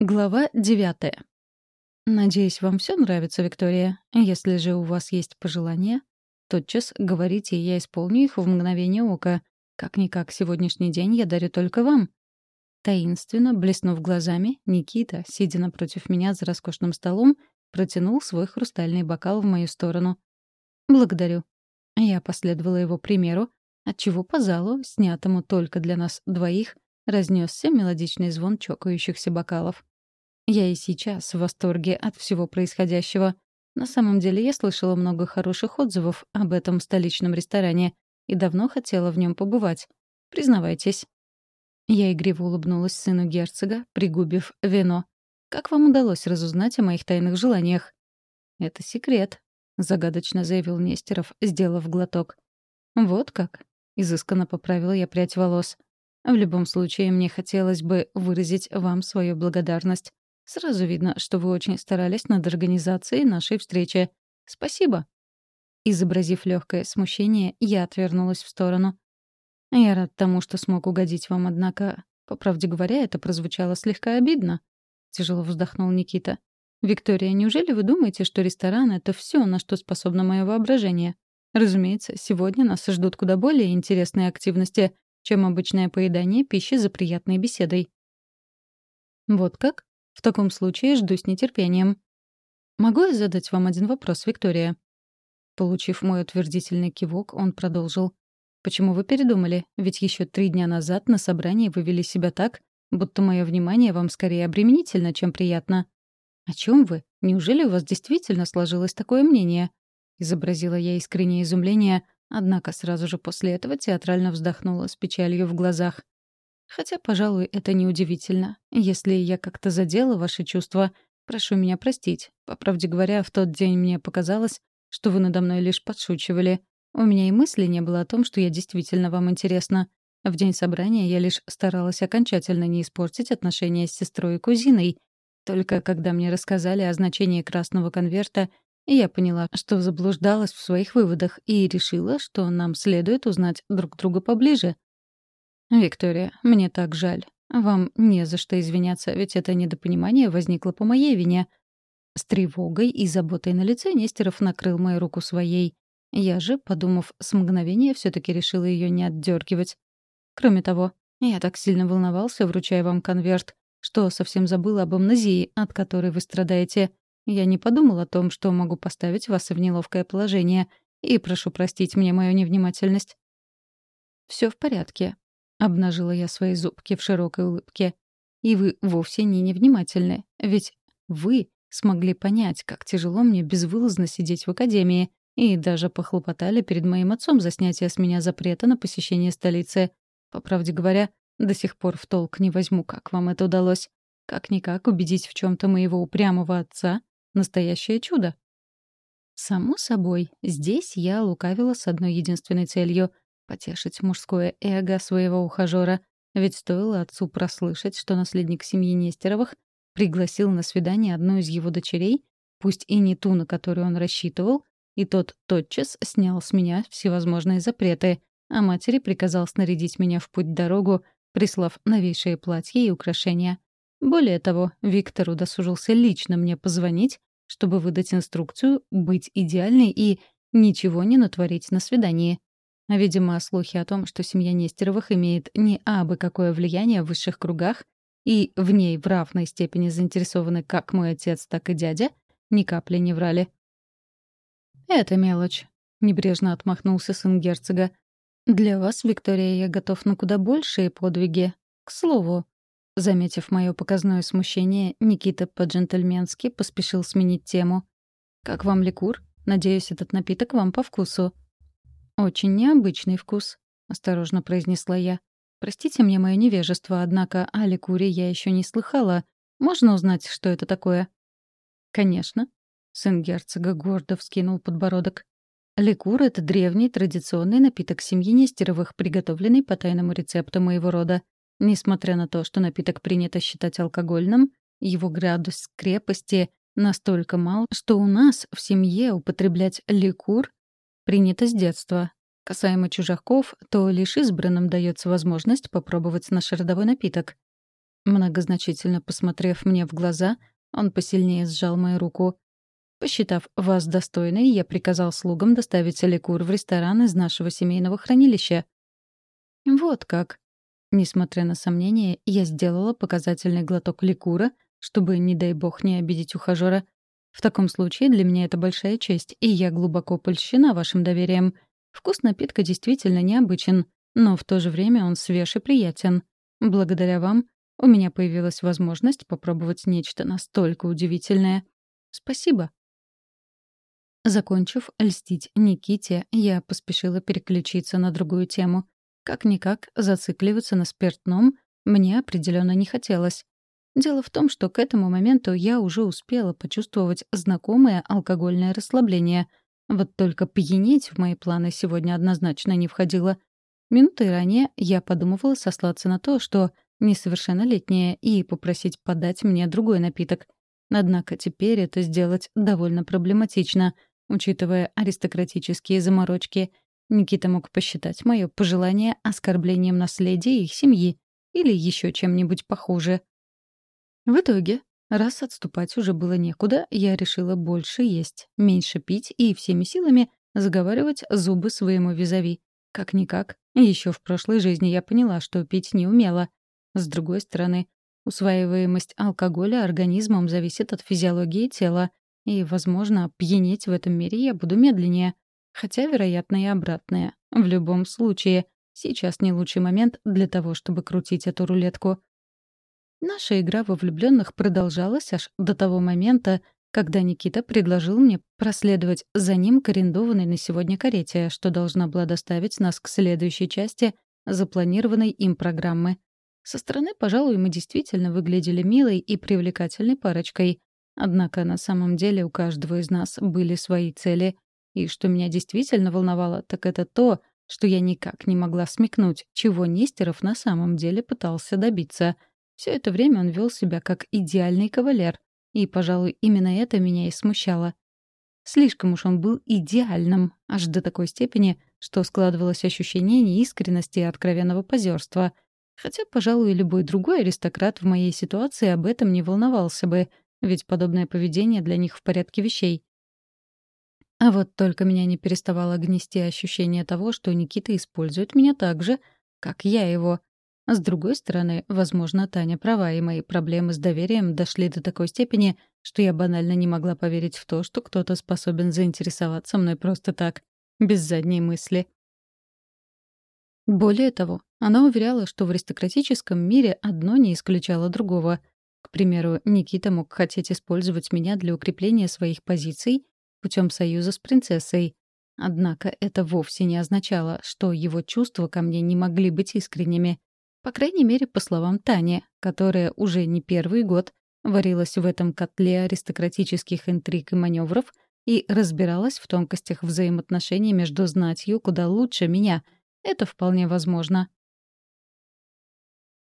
Глава девятая. Надеюсь, вам все нравится, Виктория. Если же у вас есть пожелания, тотчас говорите, я исполню их в мгновение ока. Как-никак, сегодняшний день я дарю только вам. Таинственно, блеснув глазами, Никита, сидя напротив меня за роскошным столом, протянул свой хрустальный бокал в мою сторону. «Благодарю». Я последовала его примеру, отчего по залу, снятому только для нас двоих, разнесся мелодичный звон чокающихся бокалов. Я и сейчас в восторге от всего происходящего. На самом деле я слышала много хороших отзывов об этом столичном ресторане и давно хотела в нем побывать. Признавайтесь. Я игриво улыбнулась сыну герцога, пригубив вино. «Как вам удалось разузнать о моих тайных желаниях?» «Это секрет», — загадочно заявил Нестеров, сделав глоток. «Вот как?» — изысканно поправила я прядь волос. «В любом случае, мне хотелось бы выразить вам свою благодарность. Сразу видно, что вы очень старались над организацией нашей встречи. Спасибо». Изобразив легкое смущение, я отвернулась в сторону. «Я рад тому, что смог угодить вам, однако, по правде говоря, это прозвучало слегка обидно», — тяжело вздохнул Никита. «Виктория, неужели вы думаете, что ресторан — это все, на что способно мое воображение? Разумеется, сегодня нас ждут куда более интересные активности, чем обычное поедание пищи за приятной беседой». «Вот как?» В таком случае жду с нетерпением. Могу я задать вам один вопрос, Виктория? Получив мой утвердительный кивок, он продолжил. Почему вы передумали? Ведь еще три дня назад на собрании вы вели себя так, будто мое внимание вам скорее обременительно, чем приятно. О чем вы? Неужели у вас действительно сложилось такое мнение? Изобразила я искреннее изумление, однако сразу же после этого театрально вздохнула с печалью в глазах. Хотя, пожалуй, это неудивительно. Если я как-то задела ваши чувства, прошу меня простить. По правде говоря, в тот день мне показалось, что вы надо мной лишь подшучивали. У меня и мысли не было о том, что я действительно вам интересна. В день собрания я лишь старалась окончательно не испортить отношения с сестрой и кузиной. Только когда мне рассказали о значении красного конверта, я поняла, что заблуждалась в своих выводах и решила, что нам следует узнать друг друга поближе. «Виктория, мне так жаль. Вам не за что извиняться, ведь это недопонимание возникло по моей вине». С тревогой и заботой на лице Нестеров накрыл мою руку своей. Я же, подумав с мгновения, все таки решила ее не отдергивать. Кроме того, я так сильно волновался, вручая вам конверт, что совсем забыла об амнезии, от которой вы страдаете. Я не подумал о том, что могу поставить вас в неловкое положение, и прошу простить мне мою невнимательность. Все в порядке. Обнажила я свои зубки в широкой улыбке. И вы вовсе не невнимательны. Ведь вы смогли понять, как тяжело мне безвылазно сидеть в академии, и даже похлопотали перед моим отцом за снятие с меня запрета на посещение столицы. По правде говоря, до сих пор в толк не возьму, как вам это удалось. Как-никак убедить в чем то моего упрямого отца — настоящее чудо. Само собой, здесь я лукавила с одной единственной целью потешить мужское эго своего ухажера, ведь стоило отцу прослышать, что наследник семьи Нестеровых пригласил на свидание одну из его дочерей, пусть и не ту, на которую он рассчитывал, и тот тотчас снял с меня всевозможные запреты, а матери приказал снарядить меня в путь-дорогу, прислав новейшие платья и украшения. Более того, Виктор удосужился лично мне позвонить, чтобы выдать инструкцию быть идеальной и ничего не натворить на свидании. Видимо, слухи о том, что семья Нестеровых имеет не абы какое влияние в высших кругах и в ней в равной степени заинтересованы как мой отец, так и дядя, ни капли не врали. «Это мелочь», — небрежно отмахнулся сын герцога. «Для вас, Виктория, я готов на куда большие подвиги. К слову». Заметив мое показное смущение, Никита по-джентльменски поспешил сменить тему. «Как вам ликур? Надеюсь, этот напиток вам по вкусу». «Очень необычный вкус», — осторожно произнесла я. «Простите мне мое невежество, однако о ликуре я еще не слыхала. Можно узнать, что это такое?» «Конечно». Сын герцога гордо вскинул подбородок. Ликур — это древний традиционный напиток семьи Нестеровых, приготовленный по тайному рецепту моего рода. Несмотря на то, что напиток принято считать алкогольным, его градус крепости настолько мал, что у нас в семье употреблять ликур принято с детства. Касаемо чужаков, то лишь избранным дается возможность попробовать наш родовой напиток. Многозначительно посмотрев мне в глаза, он посильнее сжал мою руку. Посчитав вас достойной, я приказал слугам доставить ликур в ресторан из нашего семейного хранилища. Вот как. Несмотря на сомнения, я сделала показательный глоток ликура, чтобы, не дай бог, не обидеть ухажера. В таком случае для меня это большая честь, и я глубоко польщена вашим доверием. Вкус напитка действительно необычен, но в то же время он свеж и приятен. Благодаря вам у меня появилась возможность попробовать нечто настолько удивительное. Спасибо. Закончив льстить Никите, я поспешила переключиться на другую тему. Как-никак зацикливаться на спиртном мне определенно не хотелось. Дело в том, что к этому моменту я уже успела почувствовать знакомое алкогольное расслабление. Вот только пьянеть в мои планы сегодня однозначно не входило. Минуты ранее я подумывала сослаться на то, что несовершеннолетняя, и попросить подать мне другой напиток. Однако теперь это сделать довольно проблематично, учитывая аристократические заморочки. Никита мог посчитать мое пожелание оскорблением наследия их семьи или еще чем-нибудь похуже. В итоге, раз отступать уже было некуда, я решила больше есть, меньше пить и всеми силами заговаривать зубы своему визави. Как-никак, еще в прошлой жизни я поняла, что пить не умела. С другой стороны, усваиваемость алкоголя организмом зависит от физиологии тела, и, возможно, пьянеть в этом мире я буду медленнее. Хотя, вероятно, и обратное. В любом случае, сейчас не лучший момент для того, чтобы крутить эту рулетку. Наша игра во влюбленных продолжалась аж до того момента, когда Никита предложил мне проследовать за ним к арендованной на сегодня карете, что должна была доставить нас к следующей части запланированной им программы. Со стороны, пожалуй, мы действительно выглядели милой и привлекательной парочкой. Однако на самом деле у каждого из нас были свои цели. И что меня действительно волновало, так это то, что я никак не могла смекнуть, чего Нестеров на самом деле пытался добиться. Все это время он вел себя как идеальный кавалер, и, пожалуй, именно это меня и смущало. Слишком уж он был идеальным, аж до такой степени, что складывалось ощущение неискренности и откровенного позерства. Хотя, пожалуй, любой другой аристократ в моей ситуации об этом не волновался бы, ведь подобное поведение для них в порядке вещей. А вот только меня не переставало гнести ощущение того, что Никита использует меня так же, как я его. С другой стороны, возможно, Таня права, и мои проблемы с доверием дошли до такой степени, что я банально не могла поверить в то, что кто-то способен заинтересоваться мной просто так, без задней мысли. Более того, она уверяла, что в аристократическом мире одно не исключало другого. К примеру, Никита мог хотеть использовать меня для укрепления своих позиций путем союза с принцессой. Однако это вовсе не означало, что его чувства ко мне не могли быть искренними. По крайней мере, по словам Тани, которая уже не первый год варилась в этом котле аристократических интриг и маневров и разбиралась в тонкостях взаимоотношений между знатью куда лучше меня. Это вполне возможно.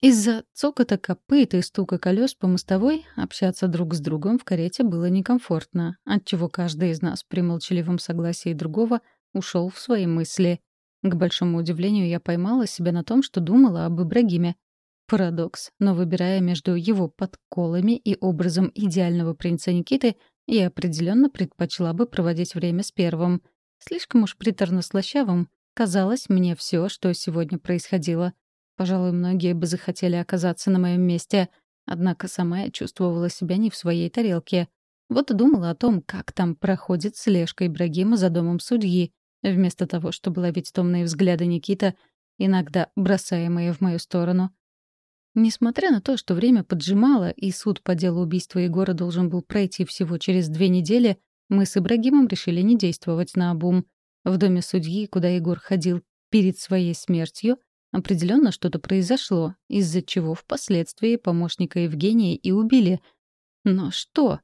Из-за цокота копыт и стука колес по мостовой общаться друг с другом в карете было некомфортно, отчего каждый из нас при молчаливом согласии другого ушел в свои мысли. К большому удивлению, я поймала себя на том, что думала об Ибрагиме. Парадокс, но выбирая между его подколами и образом идеального принца Никиты, я определенно предпочла бы проводить время с первым. Слишком уж приторно-слащавым казалось мне все, что сегодня происходило. Пожалуй, многие бы захотели оказаться на моем месте, однако сама я чувствовала себя не в своей тарелке. Вот и думала о том, как там проходит слежка Ибрагима за домом судьи, вместо того, чтобы ловить томные взгляды Никита, иногда бросаемые в мою сторону. Несмотря на то, что время поджимало, и суд по делу убийства Егора должен был пройти всего через две недели, мы с Ибрагимом решили не действовать на обум. В доме судьи, куда Егор ходил перед своей смертью, определенно что-то произошло, из-за чего впоследствии помощника Евгения и убили. Но что?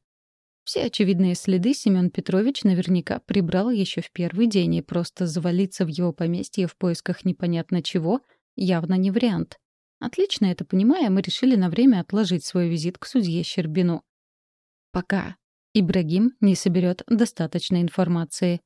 Все очевидные следы Семен Петрович наверняка прибрал еще в первый день, и просто завалиться в его поместье в поисках непонятно чего явно не вариант. Отлично это понимая, мы решили на время отложить свой визит к судье Щербину. Пока Ибрагим не соберет достаточной информации.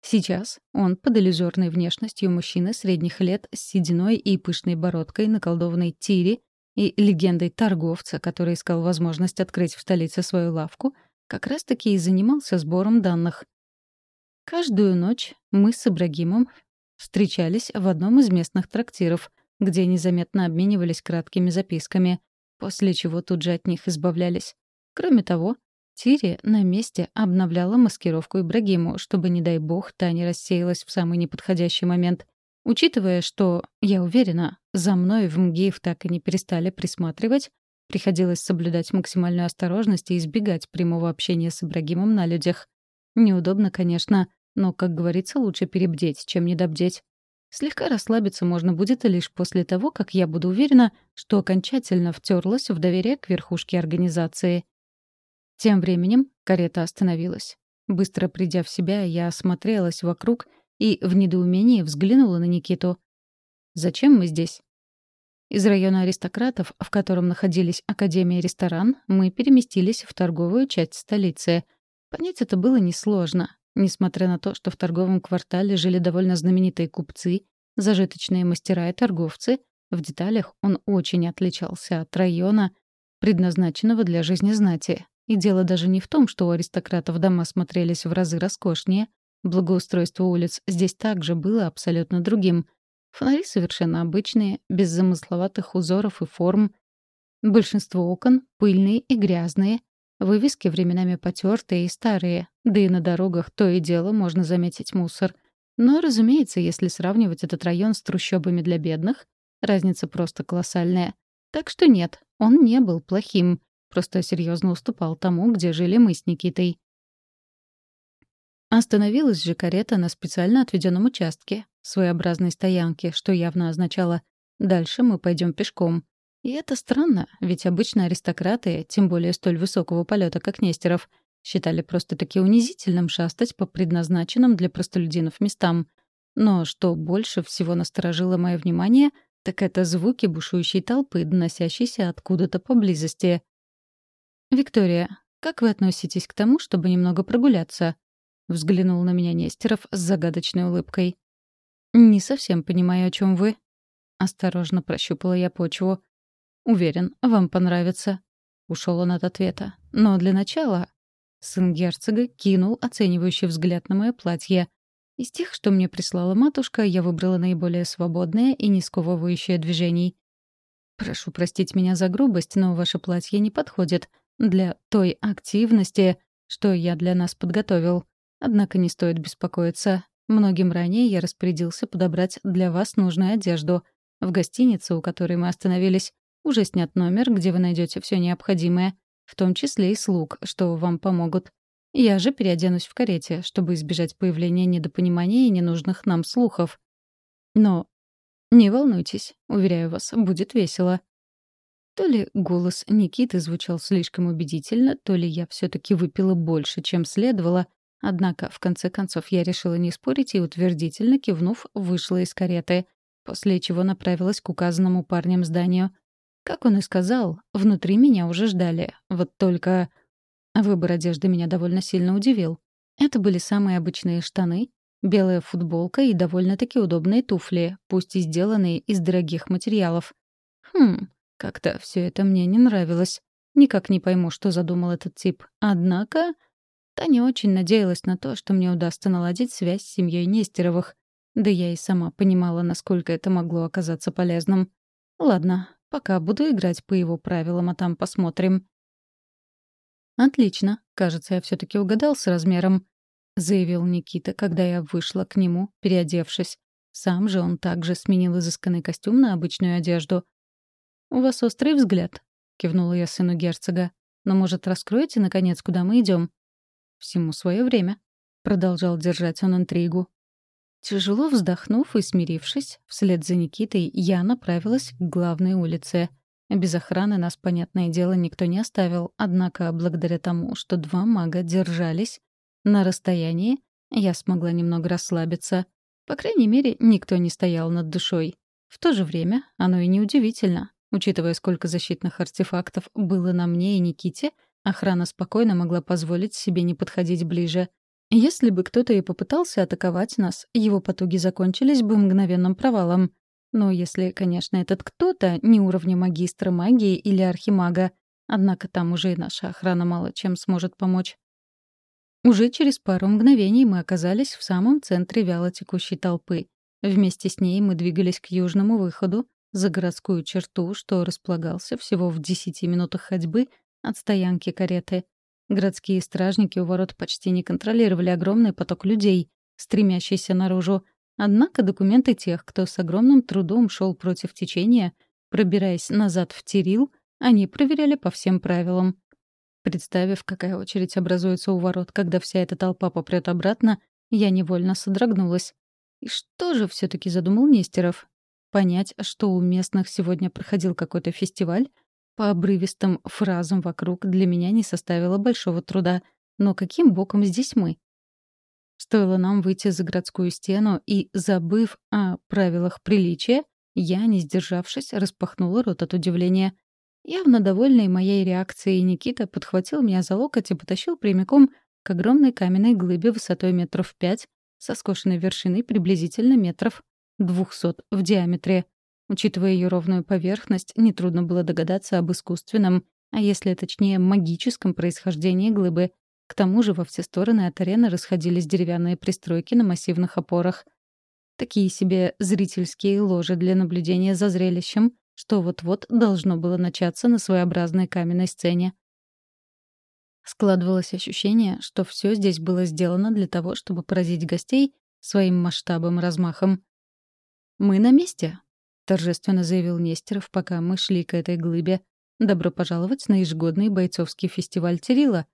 Сейчас он под иллюзорной внешностью мужчины средних лет с сединой и пышной бородкой, наколдованной тири, и легендой торговца, который искал возможность открыть в столице свою лавку, как раз-таки и занимался сбором данных. Каждую ночь мы с Ибрагимом встречались в одном из местных трактиров, где незаметно обменивались краткими записками, после чего тут же от них избавлялись. Кроме того, Тири на месте обновляла маскировку Ибрагиму, чтобы, не дай бог, та не рассеялась в самый неподходящий момент. Учитывая, что, я уверена, за мной в МГИФ так и не перестали присматривать, приходилось соблюдать максимальную осторожность и избегать прямого общения с Ибрагимом на людях. Неудобно, конечно, но, как говорится, лучше перебдеть, чем недобдеть. Слегка расслабиться можно будет лишь после того, как я буду уверена, что окончательно втерлась в доверие к верхушке организации. Тем временем карета остановилась. Быстро придя в себя, я осмотрелась вокруг и в недоумении взглянула на Никиту. «Зачем мы здесь?» Из района аристократов, в котором находились Академия и ресторан, мы переместились в торговую часть столицы. Понять это было несложно. Несмотря на то, что в торговом квартале жили довольно знаменитые купцы, зажиточные мастера и торговцы, в деталях он очень отличался от района, предназначенного для жизни знати. И дело даже не в том, что у аристократов дома смотрелись в разы роскошнее. Благоустройство улиц здесь также было абсолютно другим. Фонари совершенно обычные, без замысловатых узоров и форм. Большинство окон пыльные и грязные. Вывески временами потертые и старые, да и на дорогах то и дело можно заметить мусор. Но, разумеется, если сравнивать этот район с трущобами для бедных, разница просто колоссальная. Так что нет, он не был плохим. Просто серьезно уступал тому, где жили мы с Никитой. Остановилась же карета на специально отведенном участке, своеобразной стоянке, что явно означало «дальше мы пойдем пешком». И это странно, ведь обычно аристократы, тем более столь высокого полета, как Нестеров, считали просто-таки унизительным шастать по предназначенным для простолюдинов местам. Но что больше всего насторожило мое внимание, так это звуки бушующей толпы, доносящиеся откуда-то поблизости. «Виктория, как вы относитесь к тому, чтобы немного прогуляться?» — взглянул на меня Нестеров с загадочной улыбкой. «Не совсем понимаю, о чем вы». Осторожно прощупала я почву. «Уверен, вам понравится». Ушел он от ответа. «Но для начала...» Сын герцога кинул оценивающий взгляд на мое платье. Из тех, что мне прислала матушка, я выбрала наиболее свободное и не сковывающее движений. «Прошу простить меня за грубость, но ваше платье не подходит для той активности, что я для нас подготовил. Однако не стоит беспокоиться. Многим ранее я распорядился подобрать для вас нужную одежду. В гостинице, у которой мы остановились, уже снят номер, где вы найдете все необходимое, в том числе и слуг, что вам помогут. Я же переоденусь в карете, чтобы избежать появления недопонимания и ненужных нам слухов. Но не волнуйтесь, уверяю вас, будет весело. То ли голос Никиты звучал слишком убедительно, то ли я все таки выпила больше, чем следовало. Однако, в конце концов, я решила не спорить и, утвердительно кивнув, вышла из кареты, после чего направилась к указанному парнем зданию. Как он и сказал, внутри меня уже ждали. Вот только... Выбор одежды меня довольно сильно удивил. Это были самые обычные штаны, белая футболка и довольно-таки удобные туфли, пусть и сделанные из дорогих материалов. Хм, как-то все это мне не нравилось. Никак не пойму, что задумал этот тип. Однако Таня очень надеялась на то, что мне удастся наладить связь с семьей Нестеровых. Да я и сама понимала, насколько это могло оказаться полезным. Ладно, пока буду играть по его правилам, а там посмотрим. «Отлично. Кажется, я все таки угадал с размером», — заявил Никита, когда я вышла к нему, переодевшись. Сам же он также сменил изысканный костюм на обычную одежду. «У вас острый взгляд», — кивнула я сыну герцога. «Но, может, раскроете, наконец, куда мы идем? «Всему свое время», — продолжал держать он интригу. Тяжело вздохнув и смирившись, вслед за Никитой я направилась к главной улице. Без охраны нас, понятное дело, никто не оставил, однако благодаря тому, что два мага держались на расстоянии, я смогла немного расслабиться. По крайней мере, никто не стоял над душой. В то же время оно и неудивительно. Учитывая, сколько защитных артефактов было на мне и Никите, охрана спокойно могла позволить себе не подходить ближе. Если бы кто-то и попытался атаковать нас, его потуги закончились бы мгновенным провалом. Но если, конечно, этот кто-то не уровня магистра магии или архимага, однако там уже и наша охрана мало чем сможет помочь. Уже через пару мгновений мы оказались в самом центре вяло текущей толпы. Вместе с ней мы двигались к южному выходу, за городскую черту, что располагался всего в десяти минутах ходьбы от стоянки кареты. Городские стражники у ворот почти не контролировали огромный поток людей, стремящийся наружу. Однако документы тех, кто с огромным трудом шел против течения, пробираясь назад в Терил, они проверяли по всем правилам. Представив, какая очередь образуется у ворот, когда вся эта толпа попрет обратно, я невольно содрогнулась. И что же все таки задумал Нестеров? Понять, что у местных сегодня проходил какой-то фестиваль, по обрывистым фразам вокруг для меня не составило большого труда. Но каким боком здесь мы? Стоило нам выйти за городскую стену, и, забыв о правилах приличия, я, не сдержавшись, распахнула рот от удивления. Явно довольный моей реакцией, Никита подхватил меня за локоть и потащил прямиком к огромной каменной глыбе высотой метров пять, со скошенной вершиной приблизительно метров двухсот в диаметре. Учитывая ее ровную поверхность, нетрудно было догадаться об искусственном, а если точнее магическом происхождении глыбы. К тому же во все стороны от арены расходились деревянные пристройки на массивных опорах. Такие себе зрительские ложи для наблюдения за зрелищем, что вот-вот должно было начаться на своеобразной каменной сцене. Складывалось ощущение, что все здесь было сделано для того, чтобы поразить гостей своим масштабом и размахом. «Мы на месте», — торжественно заявил Нестеров, пока мы шли к этой глыбе. «Добро пожаловать на ежегодный бойцовский фестиваль Терила».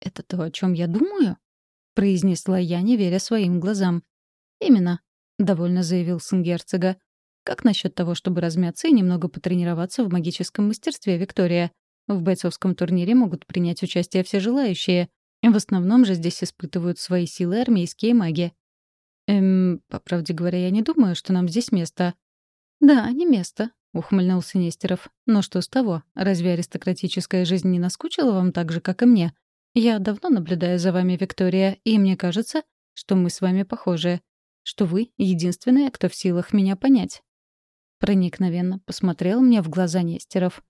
«Это то, о чем я думаю?» — произнесла я, не веря своим глазам. «Именно», — довольно заявил сын герцога. «Как насчет того, чтобы размяться и немного потренироваться в магическом мастерстве, Виктория? В бойцовском турнире могут принять участие все желающие. В основном же здесь испытывают свои силы армейские маги». «Эм, по правде говоря, я не думаю, что нам здесь место». «Да, не место», — ухмыльнулся Нестеров. «Но что с того? Разве аристократическая жизнь не наскучила вам так же, как и мне? Я давно наблюдаю за вами, Виктория, и мне кажется, что мы с вами похожи, что вы — единственная, кто в силах меня понять». Проникновенно посмотрел мне в глаза Нестеров.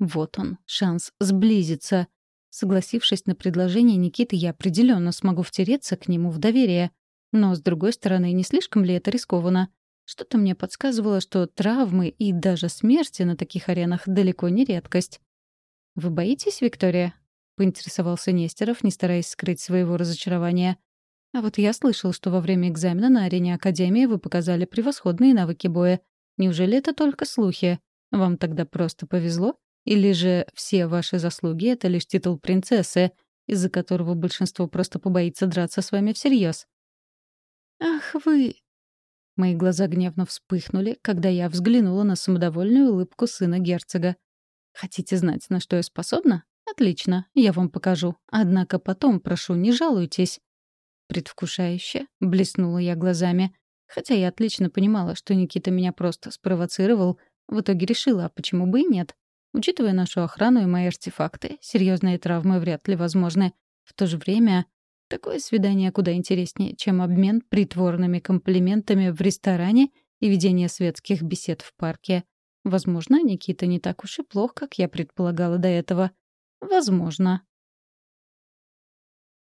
Вот он, шанс сблизиться. Согласившись на предложение Никиты, я определенно смогу втереться к нему в доверие. Но, с другой стороны, не слишком ли это рискованно? Что-то мне подсказывало, что травмы и даже смерти на таких аренах далеко не редкость. «Вы боитесь, Виктория?» — поинтересовался Нестеров, не стараясь скрыть своего разочарования. «А вот я слышал, что во время экзамена на арене Академии вы показали превосходные навыки боя. Неужели это только слухи? Вам тогда просто повезло? Или же все ваши заслуги — это лишь титул принцессы, из-за которого большинство просто побоится драться с вами всерьез? «Ах вы!» Мои глаза гневно вспыхнули, когда я взглянула на самодовольную улыбку сына герцога. «Хотите знать, на что я способна? Отлично, я вам покажу. Однако потом, прошу, не жалуйтесь». Предвкушающе блеснула я глазами. Хотя я отлично понимала, что Никита меня просто спровоцировал, в итоге решила, а почему бы и нет? Учитывая нашу охрану и мои артефакты, серьезные травмы вряд ли возможны. В то же время Такое свидание куда интереснее, чем обмен притворными комплиментами в ресторане и ведение светских бесед в парке. Возможно, Никита не так уж и плох, как я предполагала до этого. Возможно.